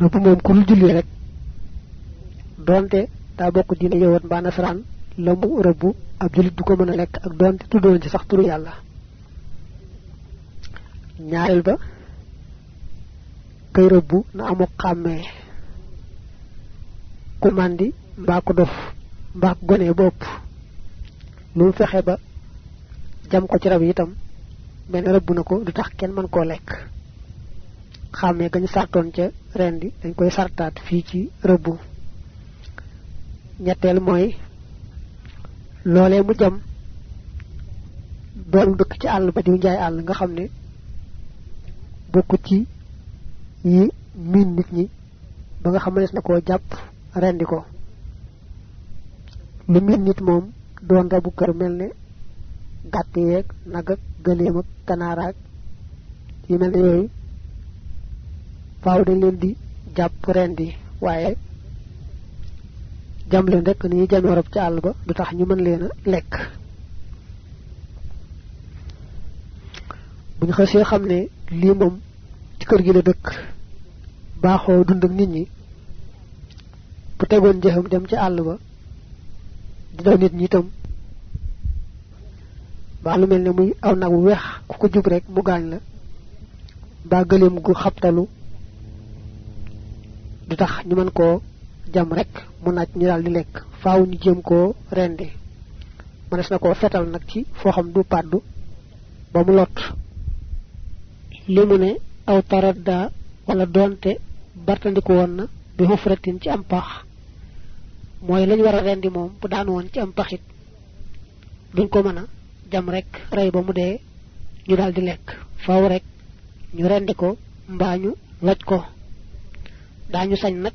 rëbb moom ku julli rek. Donte daa bokk diine yowat mbaa nasaraan la mu rëbb ab julit du ko mën a lekk ak donte tuddoon ci sax turu yàlla. Ñaareel ba kay rëbb na amu xàmmee. Ku mandi mbaa ko mbaa ko gone bopp. Lu mu fexe ba jam ko ci rab itam mel ne rëbb na ko du tax kenn mën koo lekk xàmmee gañu sartoon ca rendi dañ koy sartaat fii ci rëbbu. Ñetteel mooy loolee mu jam doon dëkk ci àll ba diw njaay àll nga xam ne bokku ci yi miin nit ñi ba nga xam ne na koo rendi ko. Lu miin nit moom doon rabu kër mel ne gàtt yeeg nag ak gëleem ak kanaaraak yi mel ne faaw dañ leen di jàpp rendi. Waaye jam leen rek ni ñuy jamee rob ci àll ba du tax ñu mën leen a lekk. Bu ñu xasee xam ne lii moom ci kër gi la dëkk baaxoo dund ak nit ñi bu tegoon jëxam dem ci àll ba di daw nit ñi itam baa lu mel ne muy aw nag weex ku ko jub rek mu gaañ la baa gëleem gu xabtalu du tax ñu mën koo jam rek mu naaj ñu daal di lekk. Faaw ñu jéem koo rendi mënees na koo fetal nag ci foo xam du pàddu ba mu lot. Li mu ne aw taradda wala donte bartandiku woon na bi xufratin ci am pax. Mooy lañ war rendi moom bu daan woon ci am paxit. Duñ ko mën a jam rek rey ba mu dee ñu daal di lekk. Faaw rek ñu rendi ko mbaa ñu ko daañu sañ nag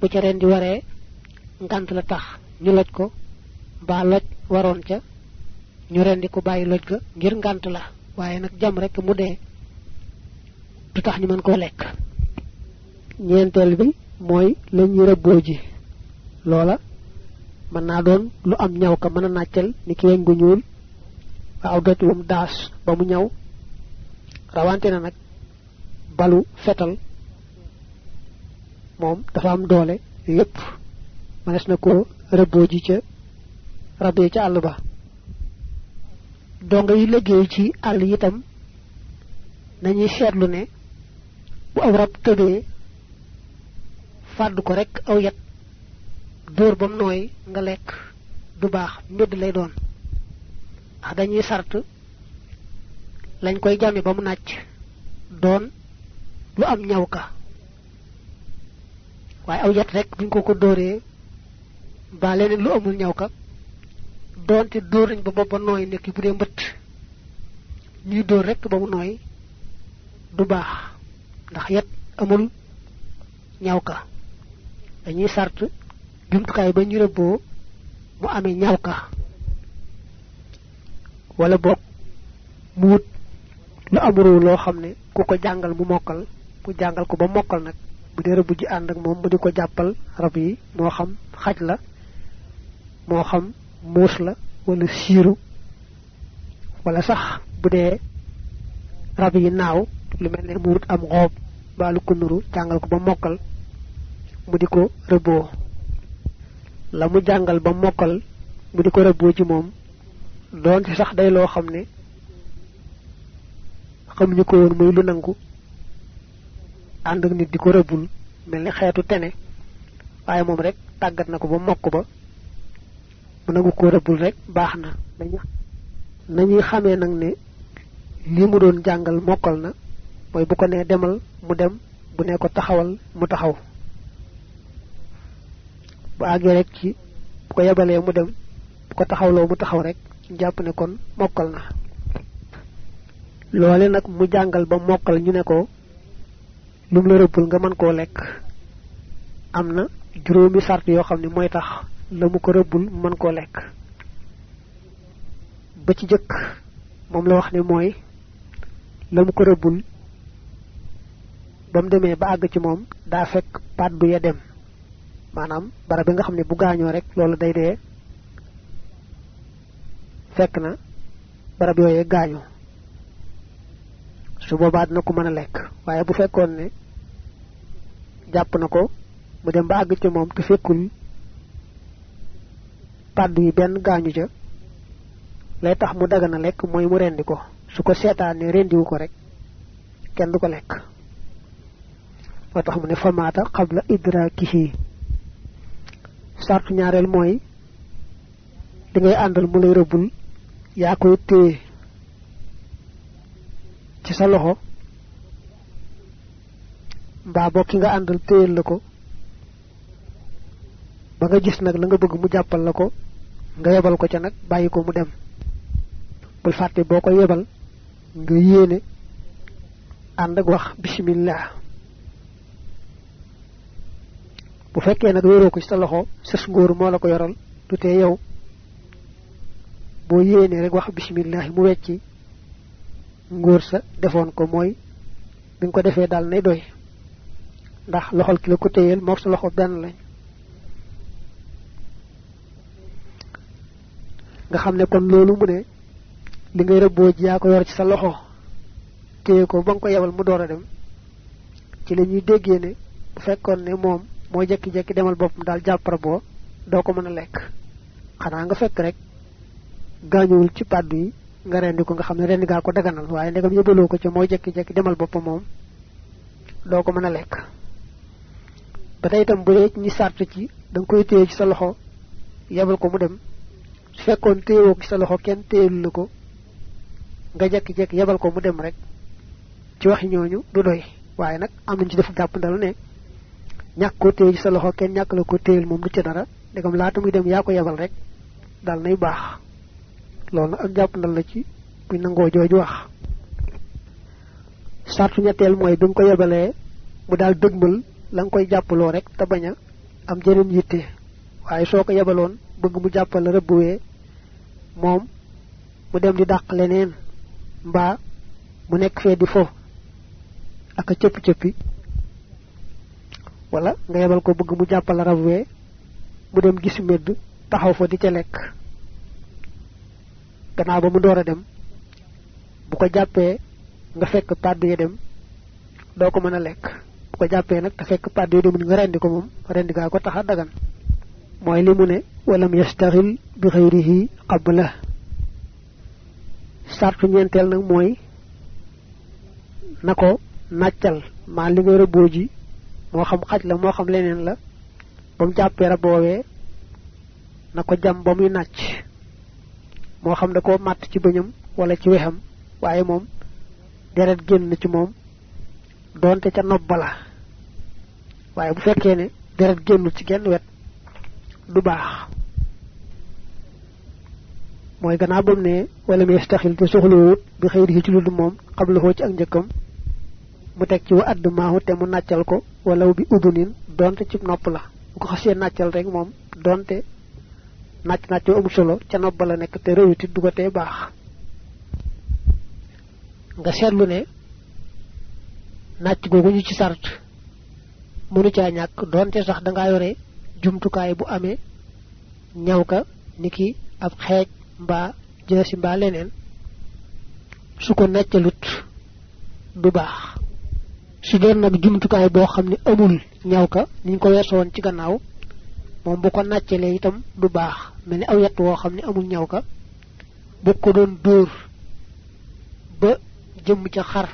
bu ca rendi waree ngant la tax ñu loj ko mbaa loj waroon ca ñu rendi ko bàyyi loj ga ngir ngant la. Waaye nag jam rek mu dee du tax ñu mën koo lekk. Ñeenteel bi mooy la ñuy rëbboo ji. Loola mën naa doon lu am ñaw ka mën a nàccal ni ki weñ gu ñuul. Ba mu ñaw. Rawante na nag balu fetal moom dafa am doole yépp mënees na ko rëbboo ji ca rab yi ca àll ba. Donga yi liggéey ci àll itam nañuy seetlu ne bu aw rab tëbee fàdd ko rek aw yet dóor bam nooy nga lekk du baax mbedd lay doon. Ndax dañuy sart lañ koy jame ba mu nàcc doon lu am ñaw ka waaye aw yet rek buñ ko ko dóoree ba leneen lu amul ñaw ka. Doonte dóor nañ ba bopp ba nooy nekk bu dee mbëtt ñuy dóor rek ba mu nooy du baax ndax yet amul ñaw ka. Dañuy sart jumtukaay ba ñu rëbboo mu amee ñaw ka. Wala boog mu wut lu amuru loo xam ne ku ko jàngal mu mokkal mu jàngal ko ba mokkal nag bu dee rëbb ji ànd ak moom mu di ko jàppal rab yi moo xam xaj la moo xam muus la wala siiru wala sax bu dee rab yi naaw lu mel ne mu wut am xoob baalu ko nuru jàngal ko ba mokkal mu di ko rëbboo. La mu jàngal ba mokkal mu di ko rëbboo ci moom doon ci sax day xamuñu ko woon muy lu nangu ànd ak nit di ko rëbbul mel ni xeetu tene. Waaye moom rek tàggat na ko ba mokk ba mu ko rëbbul rek baax na. Nañuy xamee nag ne li mu doon jàngal mokkal na mooy bu ko nee demal mu dem bu ne ko taxawal mu taxaw. Bu àggee rek ci ko yebalee mu dem ko taxawloo mu taxaw rek jàpp ne kon mokkal na. Loole nag mu jàngal ba mokkal ñu ne ko lum la rëbbul nga mën koo lekk. Am na juróomi sart yoo xam ne mooy tax la mu ko rëbbul mën koo lekk. Ba ci jëkk moom la wax ne mooy la mu ko rëbbul ba mu ba àgg ci moom daa fekk pàddu ya dem. Maanaam barab bi nga xam ne bu gaañoo rek loolu day dee. Fekk na barab yooyee gaañu su boobaa dina ko mën a lekk. Bu fekkoon ne jàpp na ko mu dem ba àgg ci moom te fekkul pàddu yi benn ca lay tax mu dagana lekk mooy mu rendi ko. Su ko seetaanee rendiwu ko rek kenn du ko lekk. Tax mu ne famaata xabla idrakihi sartu ñaareel mooy di ngay àndal mu lay rëbbul yaa koy ci sa loxo mbaa bokki nga àndal téyel la ko ba nga gis nag la nga bëgg mu jàppal la ko nga yebal ko ca nag bàyyi ko mu dem. Bul fàtte boo ko yebal nga yéene ànd ak wax bismillah. Bu fekkee nag wéeroo ko ci sa loxo sës ngóor moo la ko yoral tee yow. Boo yéene rek wax bismillah mu ngóor sa defoon ko mooy bi ko defee daal nay doy ndax loxol ki la ko téyel mook sa loxo benn lañ. nga xam ne kon loolu mu ne li ngay rëbboo ji ko yor ci sa loxo téye ko ba nga ko yebal mu door a dem ci la ñuy déggee ne bu fekkoon ne moom moo jekki-jekki demal boppam daal jàppara boo doo ko mën a lekk. xanaa nga fekk rek gaañuwul ci pàddu yi nga rendi ko nga xam ne rendi gaa ko daganal waaye ndegam yëbaloo ko ci moo jekki-jekki demal boppam moom doo ko mën a lekk. Ba tey itam bu dee ñi sart ci da nga koy téye ci sa loxo yebal ko mu dem. Su fekkoon ci sa loxo kenn téyelu la nga jekki-jekki yebal ko mu dem rek. Ci waxi ñooñu du doy waaye nag am ci def jàpp ndal ne ñàkk ko téye ci sa loxo kenn ñàkk la ko téyel moom du ci dara. Ndegam laata muy dem yaa ko yebal rek dal nay baax loolu ak jàpp ndal la ci buy nangoo jooju wax. Sartu ñetteel mooy bi nga ko yebalee mu daal dëgmal la nga koy jàppaloo rek te bañ am jeneen yitte. Waaye soo ko yebaloon bëgg mu jàppal rëbbuwee moom mu dem di dàq leneen mbaa mu nekk fee di fo ak a cëppi cëppi wala nga yebal ko bëgg mu jàppal rabwee mu dem gis medd taxaw fa di ca lekk gannaaw ba mu door a dem bu ko jàppee nga fekk pàddu ya dem doo ko mën a lekk. Bu ko jàppee nag te fekk pàddu ya demul nga rendi ko moom rendi gaa ko taxa dagan. Mooy li mu ne walam yastaxil bi xëyrihi qabla. Sartu ñeenteel nag mooy na ko nàccal. Maa li ngay rëbboo ji moo xam xaj la moo xam leneen la ba mu jàppee na ko jam ba muy moo xam da koo màtt ci bëñam wala ci wexam waaye moom deret génn ci moom doonte ca nopp la. Waaye bu fekkee ne deret génnul ci genn wet du baax. Mooy gannaaw bam ne wala mi yastaxil te soxlawut bi xëy ci lu du moom xam la ci ak njëkkam mu teg ci wa add maahu te mu nàccal ko wala bi udunin donte ci nopp la. Bu ko xasee nàccal rek moom donte nàcc nàccoo amul solo ca nopp la nekk te réwiti du ko tee baax. Nga seetlu ne nàcc googu ñu ci sart mënu caa ñàkk donte sax da ngaa yore jumtukaay bu amee ñaw ka niki ab xeej mbaa jësi mbaa leneen. Su ko neccalut du baax. Su doon nag jumtukaay boo xam ne amul ñaw ka niñ ko weeso woon ci gannaaw moom bu ko nàccalee itam du baax. mel ni aw yett woo xam ne amul ñaw ka bu ko doon dóor ba jëm ca xar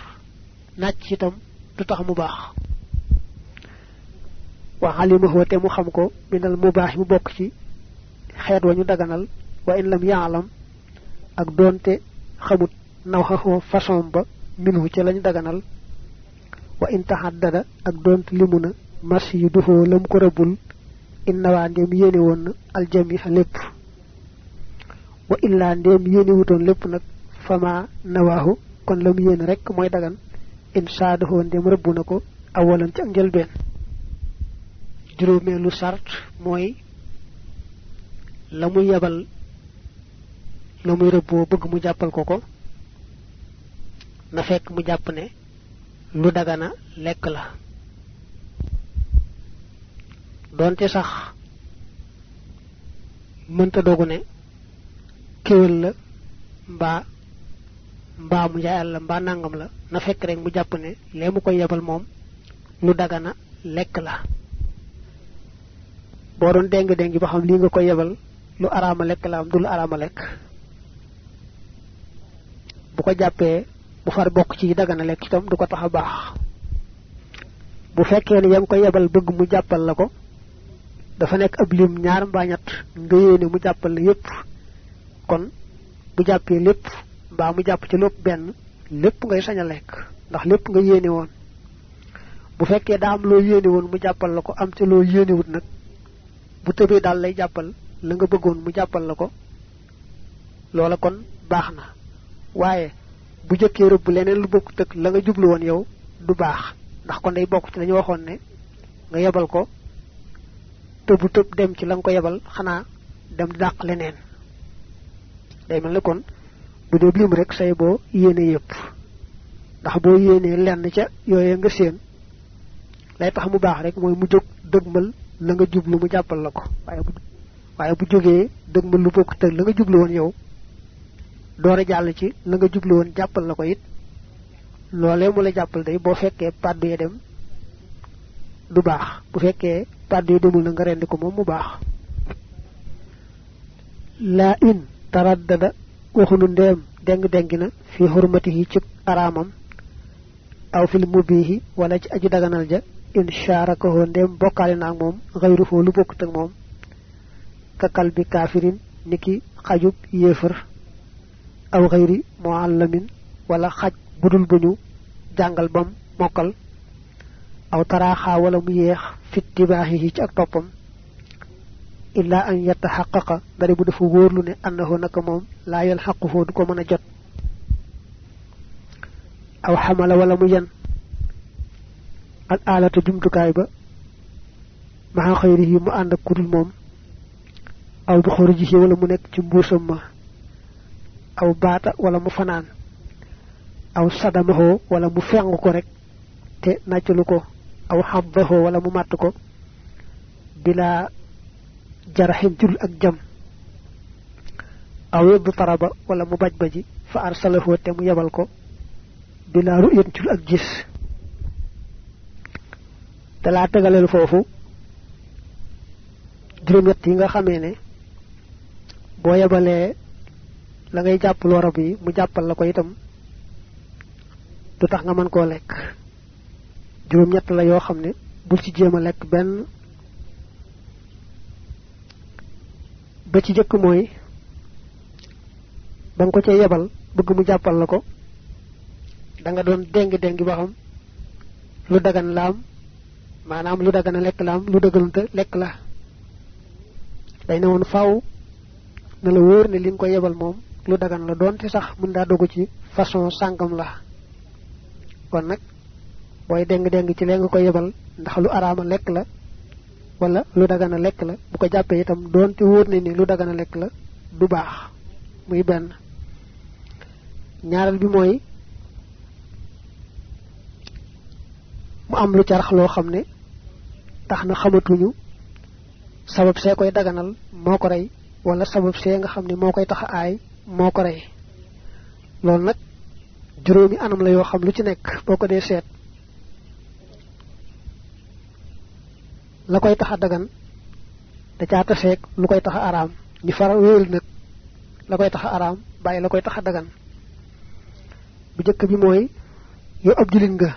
nàcc itam du tax mu baax. wa alimahu te mu xam ko minal mu baax mu bokk ci xeet wa daganal wa in lam ak xamut façon ba minhu lañu daganal wa in ak doonte limu na mas lam ko rëbbul innawaa ndéem yéene woon na aljami lépp wa illaa ndéem yéene wutoon lépp nag fama nawaahu kon lam yéene rek mooy dagan. In saadaxoo ndéem rëbbu na ko awalan ci ak njëlbeen juróomeelu sart mooy la muy yebal la muy rëbboo bëgg mu jàppal ko ko na fekk mu jàpp ne lu dagana lekk la donte sax mënta dogu ne kéwél la mbaa mbaa mu njaay àll mbaa nangam la na fekk rek mu jàpp ne lee mu koy yebal moom lu dagana lekk la. Boo doon deng deng ba xam lii nga ko yebal lu araama lekk la am du lu lekk. Bu ko jàppee bu far bokk ci dagana lekk itam du ko tax a baax. Bu fekkee ne yang ko yebal bëgg mu jàppal la dafa nekk ab lim ñaar mbaa ñett nga yéene mu jàppal yépp kon bu jàppee lépp mbaa mu jàpp ci lépp benn lépp ngay sañ a lekk ndax lépp nga yéene woon. bu fekkee daa am loo yéene woon mu jàppal la am ci loo yéenewut nag bu tëbee daal lay jàppal la nga bëggoon mu jàppal la ko loola kon baax na. waaye bu jëkkee rëbb leneen lu bokk tëg la nga jublu woon yow du baax. ndax kon day bokk ci dañu waxoon ne nga yebal ko tëbu tëb dem ci la ko yebal xanaa dem dàq leneen. Day mel kon bu dee lim rek say boo yéene yépp ndax boo yéenee lenn ca yooye nga seen lay tax mu baax rek mooy mu jóg dëgmal la nga jublu mu jàppal la ko. Waaye bu waaye bu jógee dëgmal lu bokk tëg la nga jublu woon yow door a jàll ci la nga jublu woon jàppal la ko it loolee mu la jàppal day boo fekkee pàddu ya dem du baax. Bu fekkee pàddu ya demul na nga rendi ko moom mu baax. La in taraddada waxunu ndeem deng dengi na fi hurmatihi ci araamam aw fil mubihi wala ci aji daganal ja in sharakahu ndem bokkaale naag moom foo lu bokkut ak moom. Kakal bi kafirin niki xajub yéefar aw xayri muallamin wala xaj budul buñu jàngal bam mokkal aw taraaxaa wala mu yeex fit tibaaxihi ci ak toppam illa an yataxaqaqa dari bu dafa wóorlu ne annahu naka moom laa yal xaqu foo du ko mën a jot aw xamala wala mu yen al aalata jumtukaay ba maxa xayrihi mu ànd ak kudul moom aw bi xorijihi wala mu nekk ci mbuusam ma aw baata wala mu fanaan aw sadamaho wala mu feng ko rek te nàccalu ko aw xabbaho wala mu màtt ko bila jaraxin jul ak jam aw yedd taraba wala mu baj baji fa arsalahu te mu yebal ko bila ru'yat jul ak gis te laa tegaleel foofu juróom yi nga xamee ne boo yebalee la ngay jàpp loo rab yi mu jàppal la ko itam du tax nga mën koo lekk juróom ñett la yoo xam ne bul ci jéem a lekk benn. ba ci jëkk mooy ba nga ko ca yebal bëgg mu jàppal la ko da nga doon déng déng ba xam lu dagan laam maanaam lu dagana lekk laam lu daganute lekk la. Day ne woon faaw na la wóor ne li nga ko yebal moom lu dagan la doonte sax mën daa dogu ci façon sàngam la. Kon nag booy deng deng ci lee nga ko yebal ndax lu araama lekk la wala lu dagana lekk la bu ko jàppee itam doonte wóor ne ni lu dagana lekk la du baax muy benn. Ñaareel bi mooy mu am lu carax loo xam ne tax na xamatuñu sabab see koy daganal moo ko rey wala sabab see nga xam ne moo koy tax a aay moo ko rey. Loolu nag juróomi anam la yoo xam lu ci nekk boo ko dee la koy tax a dagan da caa taseeg lu koy tax a araam. Ñu faral wéyal nag la koy tax a araam bàyyi la koy tax a dagan. Bu jëkk bi mooy yow ab julit nga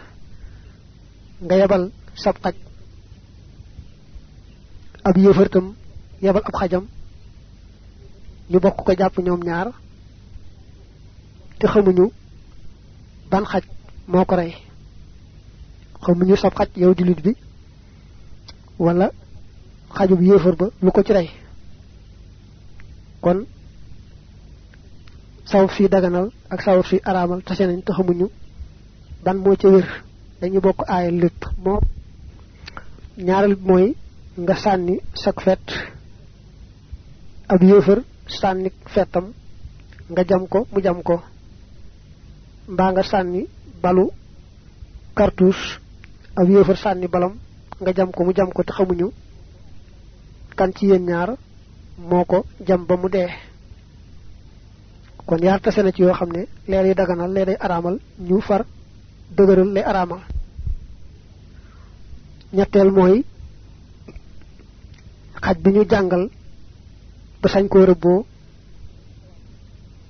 nga yebal sab xaj ab yéefartam yebal ab xajam ñu bokk ko jàpp ñoom ñaar te xamuñu ban xaj moo ko rey. Xamuñu sab xaj yow julit bi wala xajub yéefar ba lu ko ci rey. Kon sawab si daganal ak sawab si araamal tase nañ te xamuñu ban moo ca wér. Dañu bokk aayal lépp. Moo ñaareel mooy nga sànni sak fet ab yéefar sànni fetam nga jam ko mu jam ko. Mbaa nga sànni balu cartouche ab yéefar sànni balam nga jam ko mu jam ko te xamuñu kan ci yéen ñaar moo ko jam ba mu dee. kon yaar tase na ci yoo xam ne lee day daganal lee day araamal ñu far dëgëral lay araamal. ñettel moy xaj bi ñu jàngal ba sañ ko rëbboo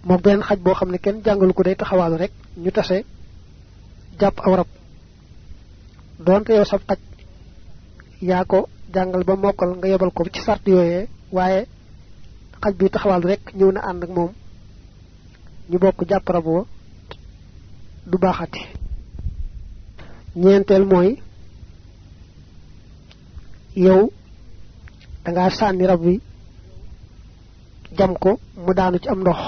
mo ben xaj bo xamne kenn jàngalu ko day taxawal rek ñu tassé japp aw rab. donte yow sab xaj yaa ko jàngal ba mokkal nga yebal ko ci sart yooyee waaye xaj bi taxawal rek ñëw na ànd ak moom. Ñu bokk jàpp rab wa du baaxati. Ñeenteel mooy yow da ngaa sànni rab wi jam ko mu daanu ci am ndox.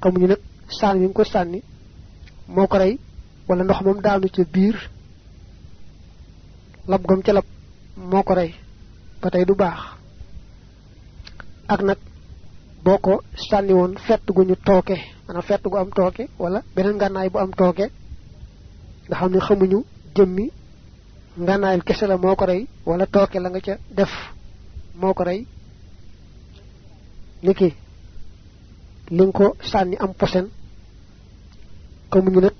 Xamuñu nag sànni ko sànni moo ko rey wala ndox moom daanu biir lab gam ca lab moo ko rey tey du baax. Ak nag boo ko sànni woon fett gu ñu tooke maanaam fett gu am tooke wala beneen ngànnaay bu am tooke nga xam ne xamuñu jëmmi ngànnaayal kese la wala tooke la nga ca def moo ko rey. Niki li ko sànni am posen nag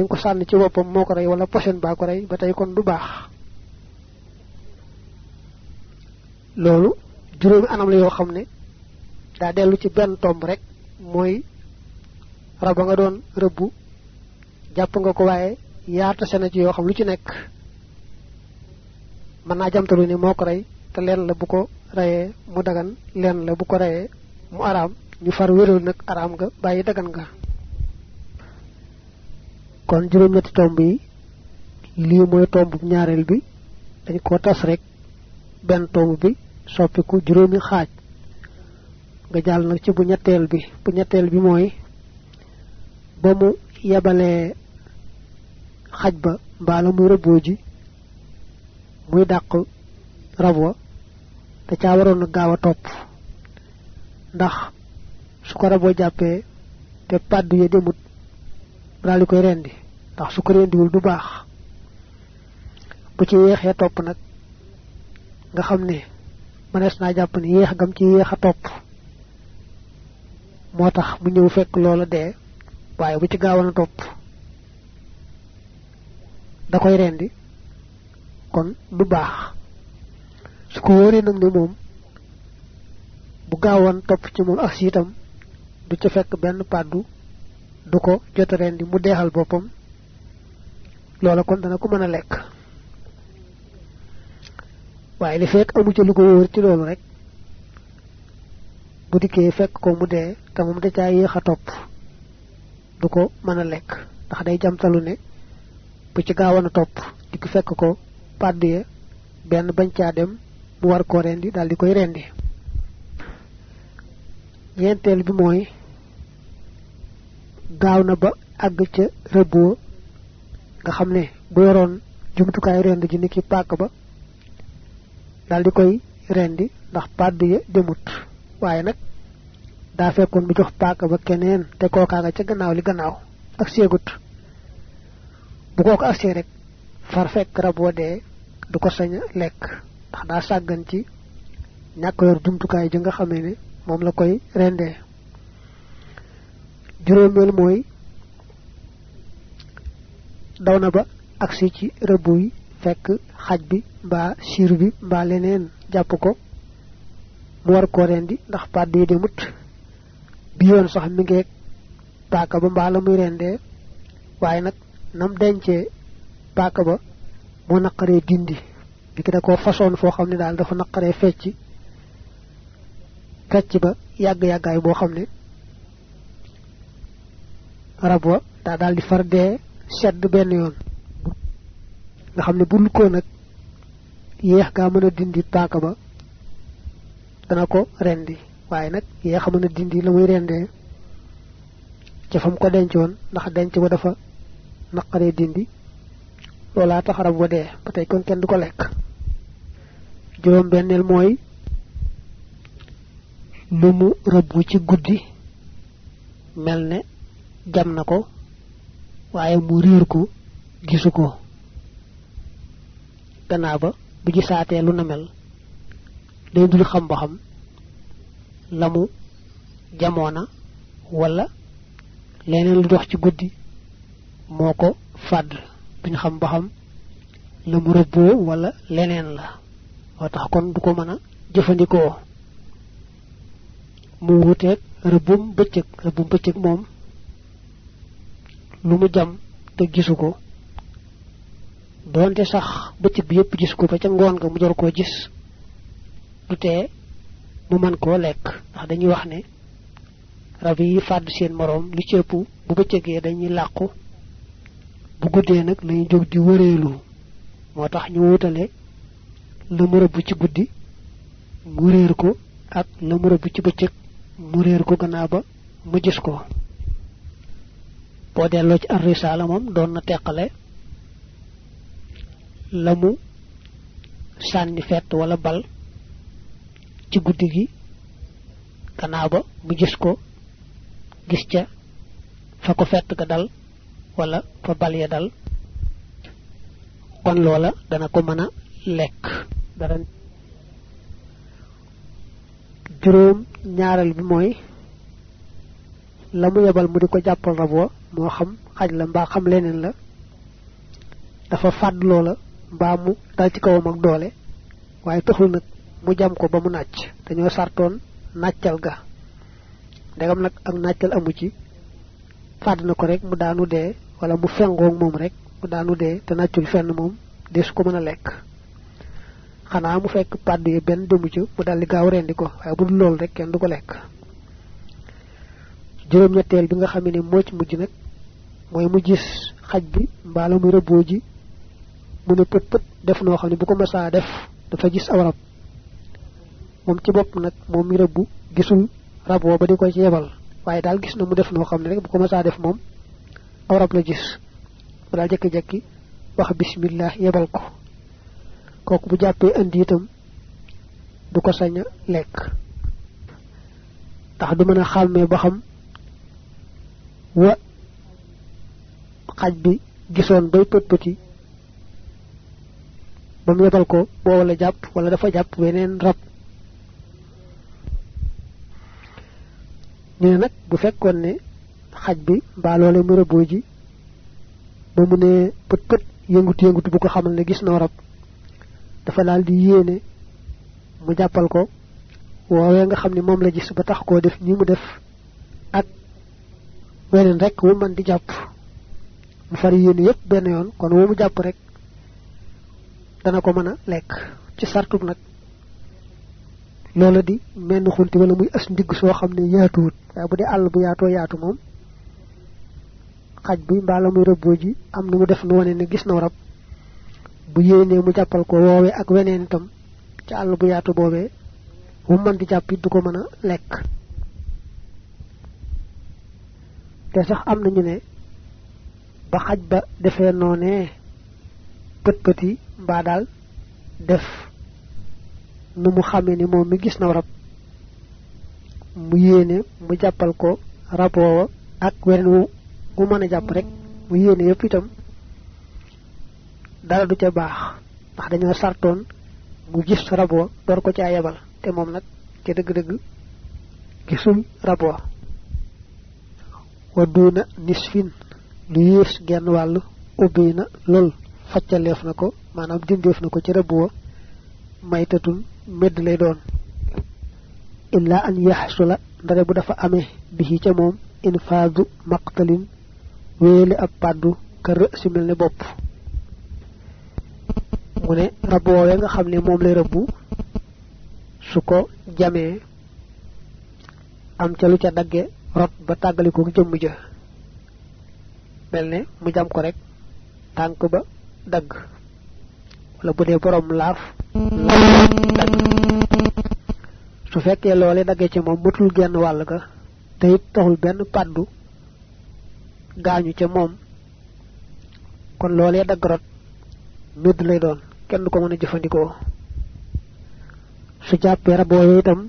nga ko sànni ci boppam moo ko rey wala posen baa ko rey ba tey kon du baax loolu juróomi anam la yoo xam ne daa dellu ci benn tomb rek mooy raba nga doon rëbbu jàpp nga ko waaye yaata sena ci yoo xam lu ci nekk. Mën naa jamtalu ne moo ko rey te la bu ko rayee mu dagan leen la bu ko rayee mu araam ñu far wéral nag araam nga bàyyi dagan nga kon juróom ñetti tomb yi lii mooy tomb ñaareel bi dañ ko tas rek benn tomb bi soppiku juróomi xaaj. Nga jàll nag ci bu ñetteel bi bu ñetteel bi mooy ba mu yebalee xaj ba mbaa la muy ji muy dàq rab wa te caa na gaaw a topp. Ndax su ko raboo jàppee te pàddu ya demut rendi ndax su ko rendiwul du baax. Bu ci yeexee topp nag nga xam ne naa jàpp ne yeex gam ci yeex a topp moo tax mu fekk loola dee waaye bu ci topp da koy rendi kon du baax. Su ko wóoree nag ne moom bu gaawoon topp ci moom ak siitam du ca fekk benn pàddu du ko jota rendi mu deexal boppam loola kon dana ko mën a lekk. Waaye li fekk amu ci lu ko wóor ci loolu rek bu dikkee fekk ko mu dee te moom da caa yéex a topp du ko mën a lekk. Ndax day jamtalu ne bu ci gaawoon a topp dikk ko ya bañ caa dem mu war koo rendi daal di koy rendi. Ñeenteel bi mooy gaaw ba àgg ca rëbboo nga xam ne bu yoroon jumtukaay rend ji niki pàkk ba daal di rendi ndax pàddu ya demut. Waaye nag daa fekkoon bu jox paaka ba keneen te kookaa nga ca gannaaw li gannaaw ak seegut. Bu kooku agsee rek far fekk rab wa dee du ko sañ lekk ndax ci yor ji nga la koy daw na ba? Agsi ci rëbb yi fekk xaj bi mbaa siir bi mbaa leneen. Jàpp ko. Mu war koo rendi ndax pàdd yi demut. Bi yoon sax mi ngeeg paaka ba mbaa la muy rendee. Waaye nag nam dencee paaka ba moo naqaree dindi. Li da koo façon foo xam ne daal dafa naqaree fecc. Fecc ba yàgg yàggaay boo xam ne rab wa daa daal di far dee sedd benn yoon. Nga xam ne bu ko nag yeex gaa mën a dindi paaka ba dana ko rendi. Waaye nag yeex a mën a dindi la muy rendee ca fam ko dencoon ndax denc ba dafa naqaree dindi loolaa tax rab wa dee. Ba tey kon kenn du ko lekk. Juróom benneel mooy lu mu rëbb ci guddi mel ne jam na ko waaye mu riir ko gisu ko. Gannaaw ba bu gisaatee lu na mel day dul xam ba xam lamu jamoona wala leneen lu dox ci guddi moo ko fàdd. Duñ xam ba xam la mu wala leneen la. Moo tax kon du ko mën a jëfandikoo. Mu wuteeg rëbbum bëccëg. Rëbbum bëccëg moom lu mu jam te gisu ko doonte sax bëccëg bi yépp gis ko ba ca ngoon nga mu door koo gis du tee mu man koo lekk. Ndax dañuy wax ne rab yi fàdd seen moroom ci ëpp bu bëccëgee dañuy làqu bu guddee nag lañu jóg di wëreelu. Moo tax ñu wutale la mu rëbb ci guddi mu réer ko ak la mu rëbb ci bëccëg mu réer ko gannaaw ba mu gis ko boo delloo ci ar risala moom doon na teqale la mu sànni fett wala bal ci guddi gi gannaaw ba mu gis ko gis ca fa ko fett ga dal wala fa bal ya dal. kon loola dana ko mën a lekk. dara. ñaaral bi mooy la mu yebal mu di ko jàppal rab wa moo xam xaj la mbaa xam leneen la dafa fàdd loola mbaa mu dal ci kawam ak doole waaye taxul nag mu jam ko ba mu nàcc. Dañoo sartoon nàccal ga. Ndegam nag ak nàccal amu ci. Fàdd na ko rek mu daanu dee wala mu fengoog moom rek mu daanu dee te nàccul fenn moom des ko mën a lekk. Xanaa mu fekk pàdd yi benn demu ci mu daldi gaaw rendi ko waaye bu dul rek kenn du ko juróom ñetteel bi nga xam ne moo ci mujj nag mooy mu gis xaj bi mbaala muy rëbboo ji mu ne pët pët def noo xam bu ko masaa def dafa gis aw rab moom ci bopp nag moom mi rëbbu gisul rab ba di ko ci yebal waaye daal gis na mu def noo xam ne rek bu ko masaa def moom aw la gis mu daal jekki-jekki wax bismillah yebal ko kooku bu jàppee andi itam du ko sañ a ndax du mën a ba xam wa xaj bi gisoon bay pët pëti ba mu yebal ko boobu la jàpp wala dafa jàpp weneen rab. Ñu ne nag bu fekkoon ne xaj bi mbaa loole mu rëbboo ji ba mu ne pët pët yëngutu yëngutu bu ko xamal ne gis na rab dafa daal di yéene mu jàppal ko. Woowee nga xam ne moom la gis ba tax koo def ni mu def ak weneen rek wu man di jàpp. Mu far yéene yépp benn yoon kon wu mu jàpp rek dana ko mën a lekk. Ci sartub nag loola di menn xunti wala muy as ndigg soo xam ne yaatuwut. Waaye bu dee àll bu yaatoo yaatu moom xaj bi mbaa la muy rëbboo ji am nu mu def nu wane ne gis na rab. Bu yéenee mu jàppal ko woowee ak weneen itam ci àll bu yaatu boobee bu mën di jàpp du ko mën a lekk te sax am nañu ne ba xaj ba defee noonee mbaa daal def nu mu xamee ni moom mi gis na rab mu yéene mu jàppal ko rab woowa ak weneen wu mu mën a jàpp rek mu yéene yépp itam dara du ca baax ndax dañoo sartoon mu gis rab ko caa yebal te moom nag ca dëgg-dëgg gisul rab wa nisfin. Lu yées genn wàll ubbi na lool. Faccaleef na ko maanaam dindeef ko ci rëbb wa maytatun medd lay doon. Illa an yaxsula ndare bu dafa amee. Bihi ca moom infaadu maqtalin. Wéele ab pàddu ka rë si mel ne bopp. Mu ne rab woowee nga xam ne lay rëbbu su ko am ca lu ca dagge rot ba tàggaliko jëmm ja. Mel ne mu jam ko rek tànk ba dagg. Wala bu dee borom laaf laaf su fekkee loole dagge ci moom matul genn wàll ga te it taxul benn pàddu gaañu ca moom. Kon loolee dagg rot médd lay doon kenn ko mën a su woowee itam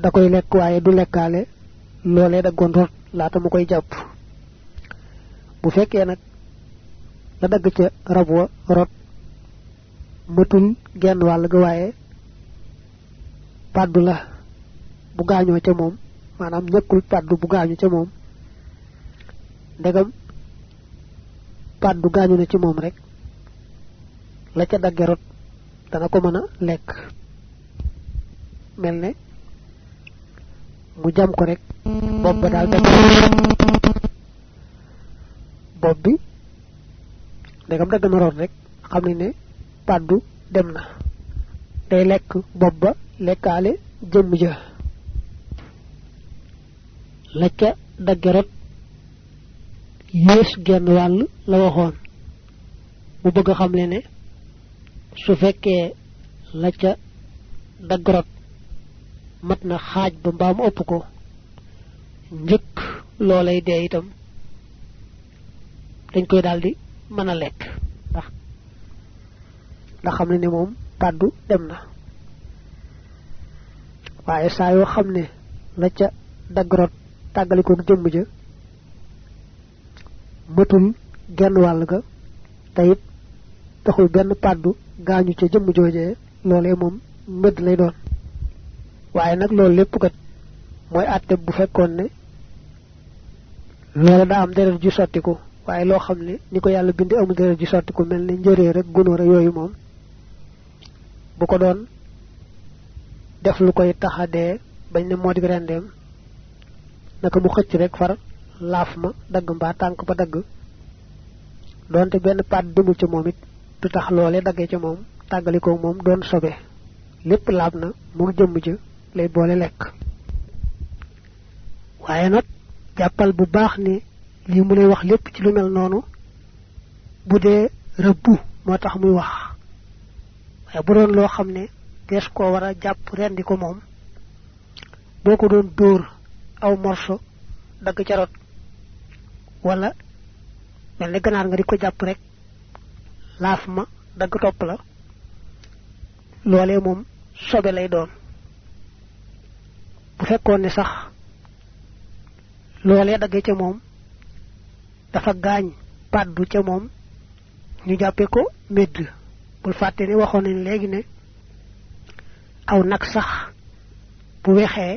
da koy lekk waaye du lekkaale loolee daggoon rot laata mu koy jàpp. Bu fekkee nag la dagg ca rab wa rot matul genn wàll ga waaye pàddu la bu gaañoo ca moom maanaam ñëkkul pàddu bu gaañu ca moom ndegam paddu gañu na ci mom rek la ca dagge rot dana ko lek mu jam ko rek. Bopp ba daal dem. Bopp bi ndegam dagg na rot rek xam ne paddu dem na. Day lekk bopp ba lekkaale jëmm ja. La ca dagge rot yées genn wàll la waxoon. Mu bëgg ne su fekkee la ca daggrot mat na xaaj ba mbaam ëpp ko. Njëkk loolay dee itam. Dañ koy daldi mën a lekk ndax ndax xam ne ni moom pàddu dem na. Waaye saa yoo xam ne la ca daggrot tàggaliko jëmm ja matul genn wàll ga tayit taxul benn pàddu gaañu ca jëmm joojee loolee moom mbëdd lay doon waaye nag loolu lépp kat mooy àtte bu fekkoon ne loola daa am deret ju sottiku. Waaye loo xam ne ni ko yàlla bindi amul ju sottiku mel ni njëree rek gunóor yooyu moom bu ko doon def lu koy taxa dee bañ ne moo di rendeem naka mu xëcc rek far laaf ma dagg mbaa tànk ba dagg. Donte benn paat demul ca moom it du tax loole daggee ca moom tàggalikoo moom doon sobe. Lépp laab na mu jëmm lay boole lekk. Waaye nag jàppal bu baax ni li mu lay wax lépp ci lu mel noonu bu dee rëbbu moo tax muy wax. Waaye bu doon loo xam ne koo war a jàpp rendi doon dóor aw morso dagg ca rot wala mel ni ganaar nga di ko jàpp rek laaf ma dagg la loolee moom sobe lay doon bu fekkoon ne sax loolee dagge ca moom dafa gaañ paddu ca moom ñu jàppe ko medd bul fàtte ni waxoon nañ léegi aw nag sax bu wexee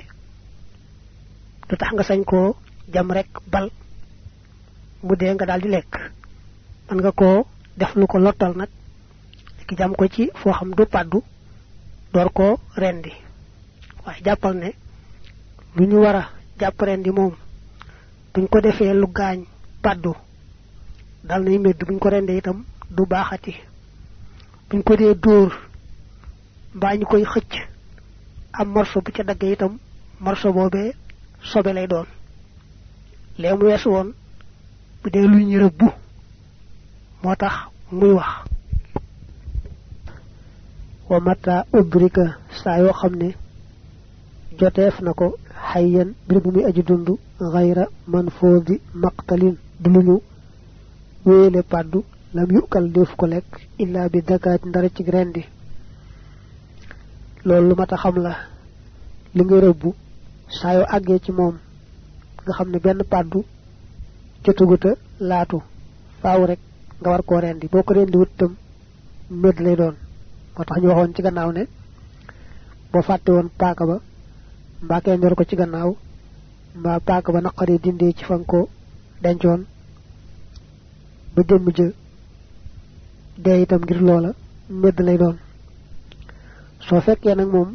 du tax nga sañ koo jam rek bal mu dee nga daal di lekk man nga koo def lu ko lottal nag ki jam ko ci foo xam du paddu door ko rendi waaye jàppal ne lu ñu war a jàpp rendi moom buñ ko defee lu gaañ paddu dal nay medd buñ ko rendee itam du baaxati. Buñ ko dóor mbaa ñu koy xëcc am morso bu ca daggee itam morso boobee sobe lay doon. Lee mu woon bu lu ñu rëbbu moo tax muy wax. Wa mata udrika xam ne joteef na ko xayyan bu muy aji dund xayra man foodi maqtalin du lu ñu wéele pàddu lam yukal def ko lekk illa bi dakaat ndara ci rendi. Loolu lu mata xam la. Li nga rëbbu saa yoo àggee ci moom nga xam ne benn pàddu jotuguta laatu faaw rek nga war koo rendi. Boo rendi wut tam lay doon. Moo ñu waxoon ci gannaaw ne boo fàtte woon paaka ba mbaa yor ko ci gannaaw mbaa paaka ba naqari dindee ci fan ko dencoon. Ba jëmm jë dee itam ngir loola med lay doon. Soo fekkee nag moom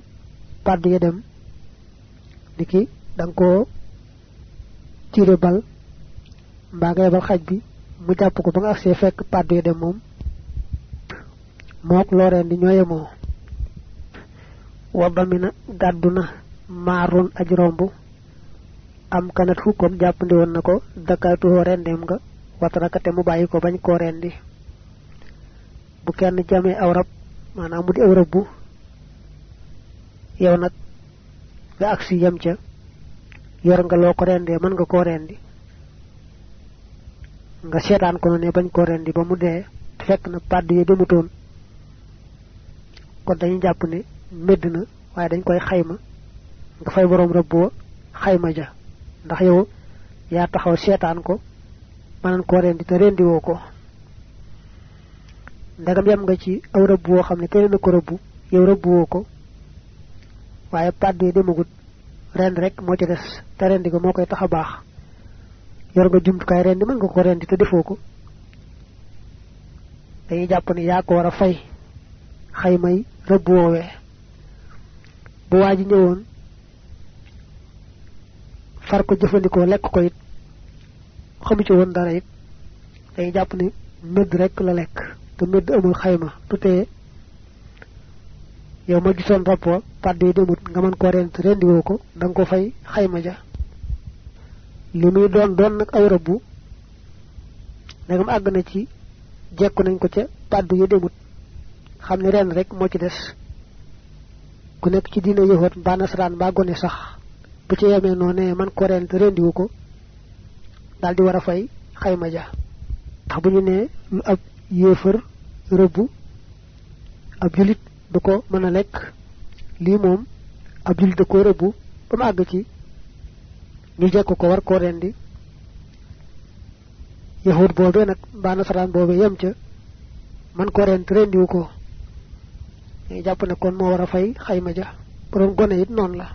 pàdd ya dem niki dang ko tiré bal mbaa nga yebal xaj bi mu jàpp ko ba nga agsee fekk pàdd ya dem moom. Mook loreen di maarun aj romb am kanat fu kon jàppandi woon na ko dakaatuhoo rendem nga watarakate mu bàyyi ko bañ koo rendi. Bu kenn jamee aw rab maanaam mu di aw rabbu yow nag nga aksi yam ca yor nga loo ko rendee mën nga koo rendi. Nga seetaan ko ne bañ koo rendi ba mu dee fekk na demutoon. Kon dañu jàpp ne waaye dañ koy xayma nga fay borom rëbb wa xayma ja. Ndax yow yaa taxaw seetaan ko manan koo rendi te rendi woo ko. Ndagam yam nga ci aw rëbb woo xam ne keneen ko rëbb yow rëbb woo ko. Waaye pàdd yi demagut rend rek moo ci des te rendi ga moo koy tax yor nga jumtukaay rendi mën nga ko rendi te defoo ko. Dañuy jàpp ni yaa ko war a fay xaymay bu waa ji ñëwoon far ko jëfandikoo lekk ko it. Xamu ci woon dara it. Dañuy jàpp ni mëdd rek la lekk. Te mëdd amul xayma. Tu tee yow ma gisoon rab wa pàdd yi demut nga mën koo rent rendiwoo ko da nga ko fay xayma ja. Li muy doon doon nag aw rëbbu ndegam àgg na ci jekku nañ ko ca pàdd yi demut. Xam ne ren rek moo ci des. Ku nekk ci diine yëhoot mbaa nasaraan mbaa gone sax bu ci yemee noonee man ko rent rendiwu ko daal di war a fay xayma ja ndax bu ñu nee lu ab yéefar rëbbu ab julit du ko mën a lekk lii moom ab julit da ko rëbbu ba mu àgg ci ñu jekk ko war koo rendi yahud boobee nag mbaa nasaraan boobee yem ca man ko rent rendiwu ko ñu jàpp ne kon moo war a fay xayma ja borom gone it noonu la